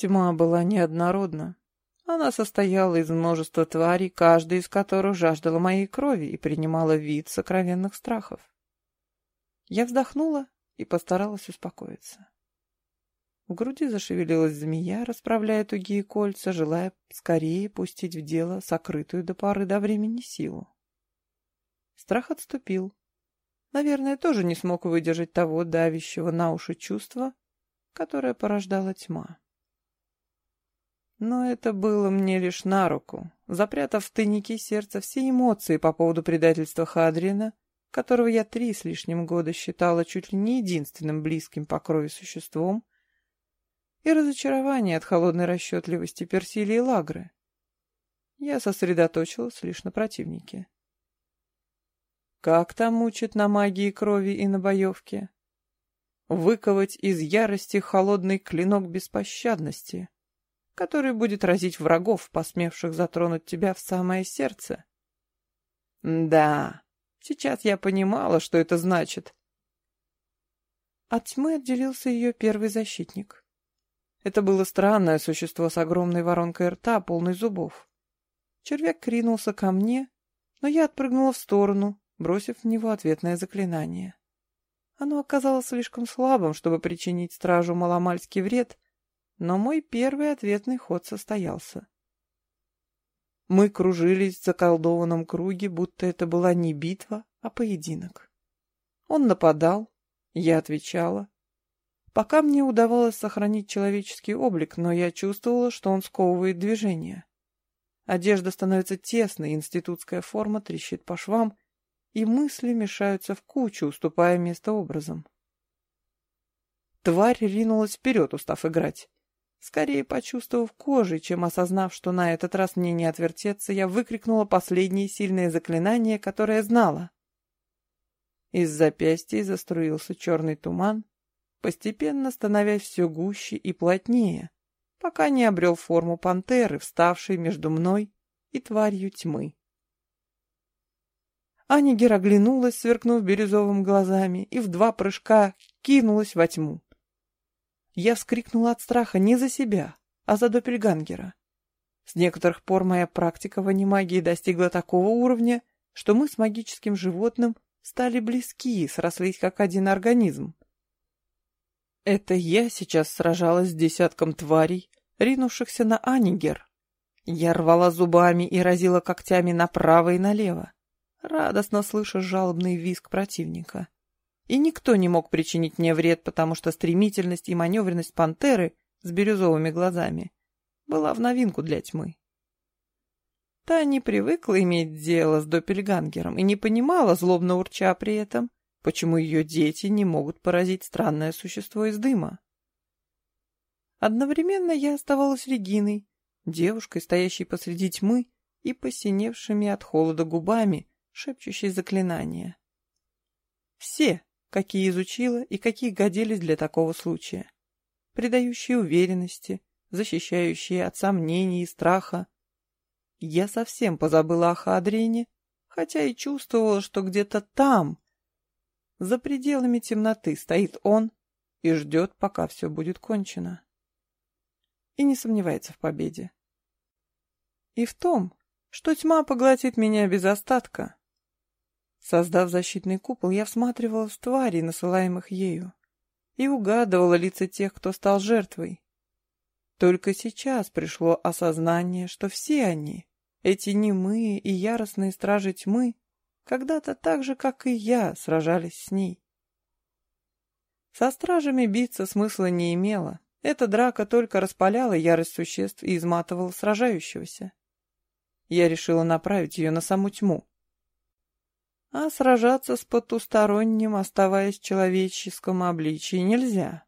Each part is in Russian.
Тьма была неоднородна. Она состояла из множества тварей, каждая из которых жаждала моей крови и принимала вид сокровенных страхов. Я вздохнула и постаралась успокоиться. В груди зашевелилась змея, расправляя тугие кольца, желая скорее пустить в дело сокрытую до поры до времени силу. Страх отступил. Наверное, тоже не смог выдержать того давящего на уши чувства, которое порождала тьма. Но это было мне лишь на руку. Запрятав в тайнике сердца все эмоции по поводу предательства Хадриена, которого я три с лишним года считала чуть ли не единственным близким по крови существом, и разочарование от холодной расчетливости Персилии Лагры. Я сосредоточилась лишь на противнике. Как там учат на магии крови и на боевке? Выковать из ярости холодный клинок беспощадности, который будет разить врагов, посмевших затронуть тебя в самое сердце. Да, сейчас я понимала, что это значит. От тьмы отделился ее первый защитник. Это было странное существо с огромной воронкой рта, полной зубов. Червяк кринулся ко мне, но я отпрыгнула в сторону, бросив в него ответное заклинание. Оно оказалось слишком слабым, чтобы причинить стражу маломальский вред, но мой первый ответный ход состоялся. Мы кружились в заколдованном круге, будто это была не битва, а поединок. Он нападал, я отвечала. Пока мне удавалось сохранить человеческий облик, но я чувствовала, что он сковывает движение. Одежда становится тесной, институтская форма трещит по швам, и мысли мешаются в кучу, уступая место образом. Тварь ринулась вперед, устав играть. Скорее почувствовав кожей, чем осознав, что на этот раз мне не отвертеться, я выкрикнула последнее сильное заклинание, которое знала. Из запястья заструился черный туман, постепенно становясь все гуще и плотнее, пока не обрел форму пантеры, вставшей между мной и тварью тьмы. Анигер оглянулась, сверкнув бирюзовым глазами, и в два прыжка кинулась во тьму. Я вскрикнула от страха не за себя, а за Доппельгангера. С некоторых пор моя практика в анимагии достигла такого уровня, что мы с магическим животным стали близки, срослись как один организм. Это я сейчас сражалась с десятком тварей, ринувшихся на Анигер. Я рвала зубами и разила когтями направо и налево радостно слыша жалобный визг противника. И никто не мог причинить мне вред, потому что стремительность и маневренность пантеры с бирюзовыми глазами была в новинку для тьмы. Та не привыкла иметь дело с Доппельгангером и не понимала, злобно урча при этом, почему ее дети не могут поразить странное существо из дыма. Одновременно я оставалась Региной, девушкой, стоящей посреди тьмы и посиневшими от холода губами, шепчущий заклинания. Все, какие изучила и какие годились для такого случая. Придающие уверенности, защищающие от сомнений и страха. Я совсем позабыла о Хадрине, хотя и чувствовала, что где-то там, за пределами темноты, стоит он и ждет, пока все будет кончено. И не сомневается в победе. И в том, что тьма поглотит меня без остатка, Создав защитный купол, я всматривалась в твари, насылаемых ею, и угадывала лица тех, кто стал жертвой. Только сейчас пришло осознание, что все они, эти немые и яростные стражи тьмы, когда-то так же, как и я, сражались с ней. Со стражами биться смысла не имело. Эта драка только распаляла ярость существ и изматывала сражающегося. Я решила направить ее на саму тьму, а сражаться с потусторонним, оставаясь в человеческом обличии, нельзя.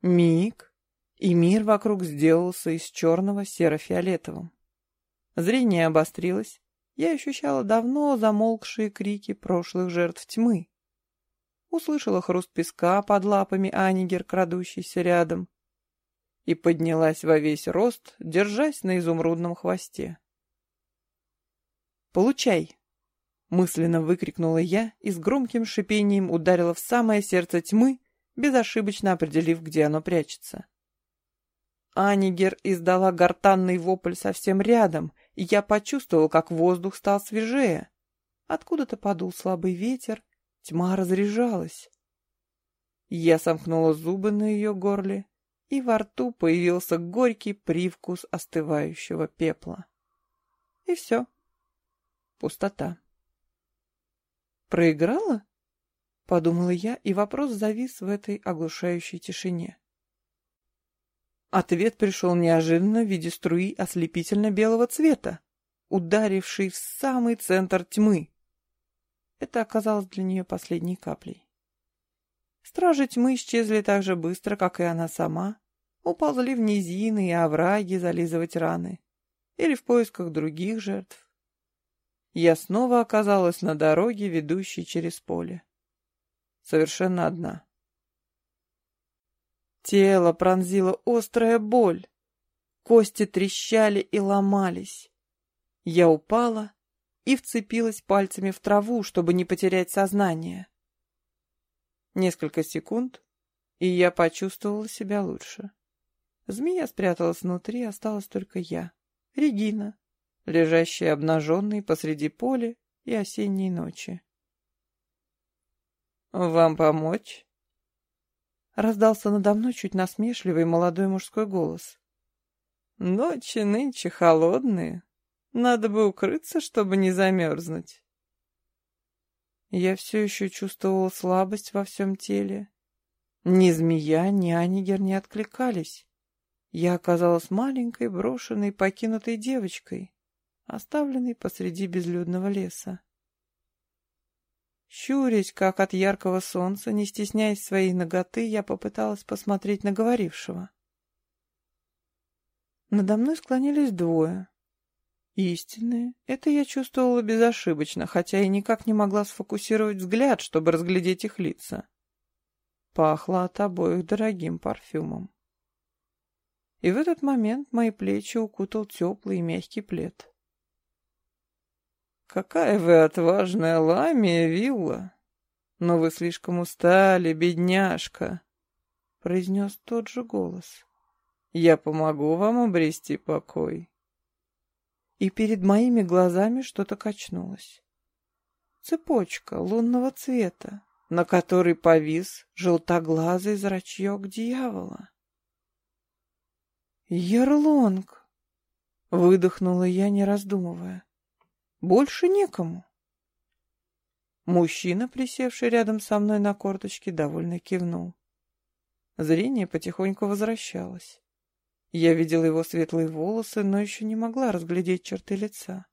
Миг, и мир вокруг сделался из черного серо-фиолетовым. Зрение обострилось, я ощущала давно замолкшие крики прошлых жертв тьмы. Услышала хруст песка под лапами Анигер, крадущийся рядом, и поднялась во весь рост, держась на изумрудном хвосте. «Получай!» Мысленно выкрикнула я и с громким шипением ударила в самое сердце тьмы, безошибочно определив, где оно прячется. Анигер издала гортанный вопль совсем рядом, и я почувствовал, как воздух стал свежее. Откуда-то подул слабый ветер, тьма разряжалась. Я сомкнула зубы на ее горле, и во рту появился горький привкус остывающего пепла. И все. Пустота. «Проиграла?» — подумала я, и вопрос завис в этой оглушающей тишине. Ответ пришел неожиданно в виде струи ослепительно-белого цвета, ударившей в самый центр тьмы. Это оказалось для нее последней каплей. Стражи тьмы исчезли так же быстро, как и она сама, уползли в низины и овраги зализывать раны или в поисках других жертв. Я снова оказалась на дороге, ведущей через поле. Совершенно одна. Тело пронзила острая боль. Кости трещали и ломались. Я упала и вцепилась пальцами в траву, чтобы не потерять сознание. Несколько секунд, и я почувствовала себя лучше. Змея спряталась внутри, осталась только я, Регина, лежащая обнаженной посреди поля и осенней ночи. «Вам помочь?» Раздался надо мной чуть насмешливый молодой мужской голос. «Ночи нынче холодные. Надо бы укрыться, чтобы не замерзнуть». Я все еще чувствовал слабость во всем теле. Ни змея, ни анигер не откликались. Я оказалась маленькой, брошенной, покинутой девочкой, оставленной посреди безлюдного леса. Щурясь, как от яркого солнца, не стесняясь своей ноготы, я попыталась посмотреть на говорившего. Надо мной склонились двое. Истинные. Это я чувствовала безошибочно, хотя и никак не могла сфокусировать взгляд, чтобы разглядеть их лица. Пахло от обоих дорогим парфюмом. И в этот момент мои плечи укутал теплый и мягкий плед. «Какая вы отважная ламия, Вилла! Но вы слишком устали, бедняжка!» — произнес тот же голос. «Я помогу вам обрести покой». И перед моими глазами что-то качнулось. Цепочка лунного цвета, на которой повис желтоглазый зрачок дьявола. «Ерлонг!» — выдохнула я, не раздумывая. Больше некому. Мужчина, присевший рядом со мной на корточке, довольно кивнул. Зрение потихоньку возвращалось. Я видела его светлые волосы, но еще не могла разглядеть черты лица.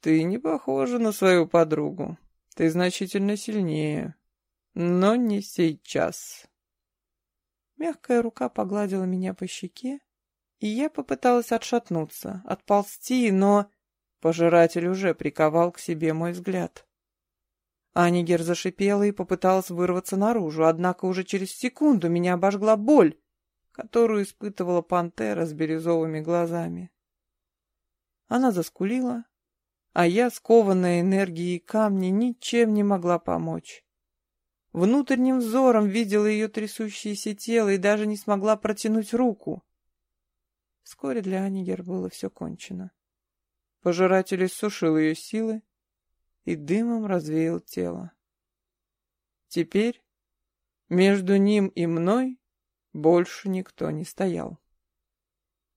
«Ты не похожа на свою подругу. Ты значительно сильнее. Но не сейчас». Мягкая рука погладила меня по щеке, и я попыталась отшатнуться, отползти, но Пожиратель уже приковал к себе мой взгляд. Анигер зашипела и попыталась вырваться наружу, однако уже через секунду меня обожгла боль, которую испытывала пантера с бирюзовыми глазами. Она заскулила, а я, скованная энергией камня, ничем не могла помочь. Внутренним взором видела ее трясущееся тело и даже не смогла протянуть руку. Вскоре для Анигер было все кончено. Пожиратель иссушил ее силы и дымом развеял тело. Теперь между ним и мной больше никто не стоял.